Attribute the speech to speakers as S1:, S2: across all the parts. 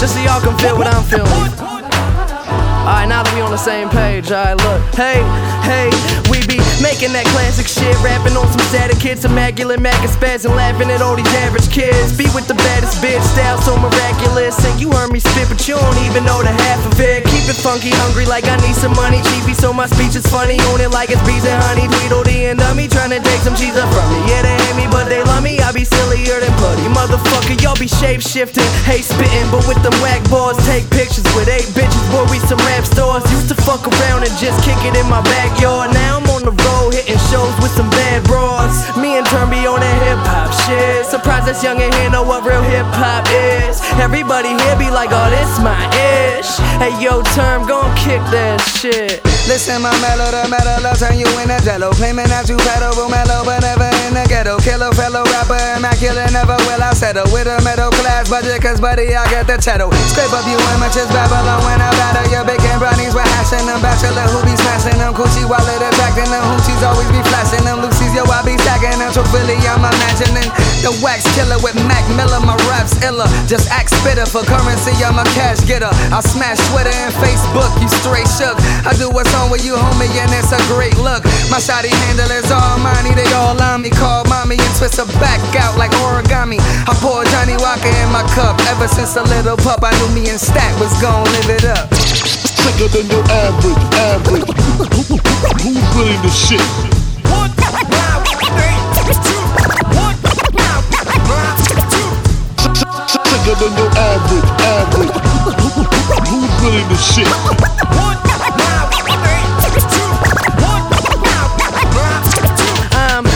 S1: just so y'all can feel what I'm feeling. Alright, now that we on the same page, alright, look. Hey, hey, we be making that classic shit, rapping on some static kids, immaculate, macking spaz, and laughing at all these average kids. Be with the baddest bitch, style so miraculous. And you heard me spit, but you don't even know the half of it. Keep it funky, hungry, like I need some money. Cheapy, so my speech is funny. Own it like it's bees and honey. Tweedledee and dummy, trying to take some cheese up from me. Yeah, they hate me, be shape shifting, hate spitting, but with them whack balls, take pictures with eight bitches. Boy, we some rap stars. Used to fuck around and just kick it in my backyard. Now I'm on the road hitting shows with some bad bras. Me and Turn be on that hip hop shit. Surprised this young in here know what real hip hop is. Everybody here be like, oh, this my ish. Hey, yo, Term, gon' kick that shit.
S2: Listen, my mellow, the metal, I'll turn you in a jello. Claiming that you pedal, mellow, but never in the ghetto. Killer never will I settle. With a middle class budget, cause buddy, I get the cheddar. Scrape up you amateurs, Babylon when I battle. Your bacon brownies, we're hashing them. Bachelor who be smashing them. Coochie wallet attracting them. Hoochies always be flashing them. Lucy's, yo, I be stacking them. Truthfully, I'm imagining the wax killer with Mac Miller. My raps iller. Just act spitter for currency, I'm a cash getter. I smash Twitter and Facebook, you straight shook. I do what's on with you, homie, and it's a great look. My shoddy handle is all money, they all on me. Call mommy and twist her back out like origami. I pour Johnnie Walker in my cup. Ever since a little pup, I knew me and Stack was gon' live it up.
S3: Sicker than your average, average. Who's really the shit?
S4: One, now, three, two,
S3: Than your average, average. Who's really the shit?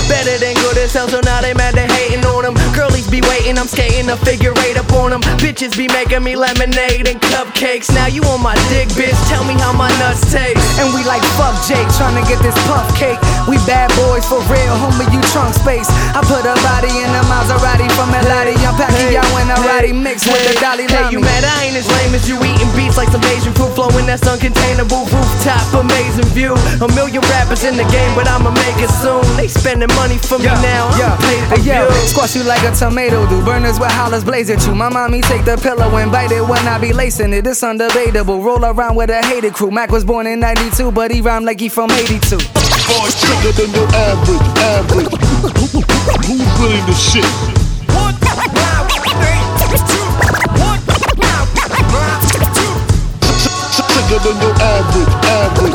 S1: Better than good as so now they mad they hating on them. Girlies be waiting, I'm skating a figure eight up on them. Bitches be making me lemonade and cupcakes. Now you on my dick, bitch. Tell me how my nuts taste.
S2: And we like fuck Jake, trying to get this puff cake. We bad boys for real, homie, you trunk space. I put a body in a Maserati from Elati. I'm Pacquiao and a Roddy mixed with the Dalai
S1: Hey, you mad? I ain't as lame as you eating beats like some Asian fruit flowing that's uncontainable. Rooftop, amazing view. A million rappers in the game, but I'ma make it soon. They spending money for me now. I'm
S2: yeah, hey, yo, squash you like a tomato do. Burners with hollers blaze at you. My mommy take the pillow and bite it when I be lacing it. It's undebatable. Roll around with a hated crew. Mac was born in 92, but he rhymed like he from 82.
S3: Sicker than your average, average. Who's really the shit?
S4: One, now, three, two, one, now, two.
S3: Sicker than your average, average.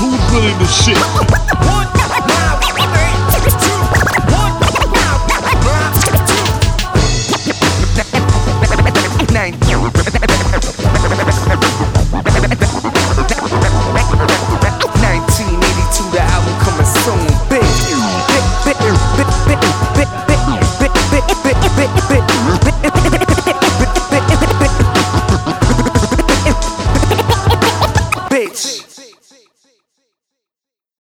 S3: Who's really the shit?
S4: One,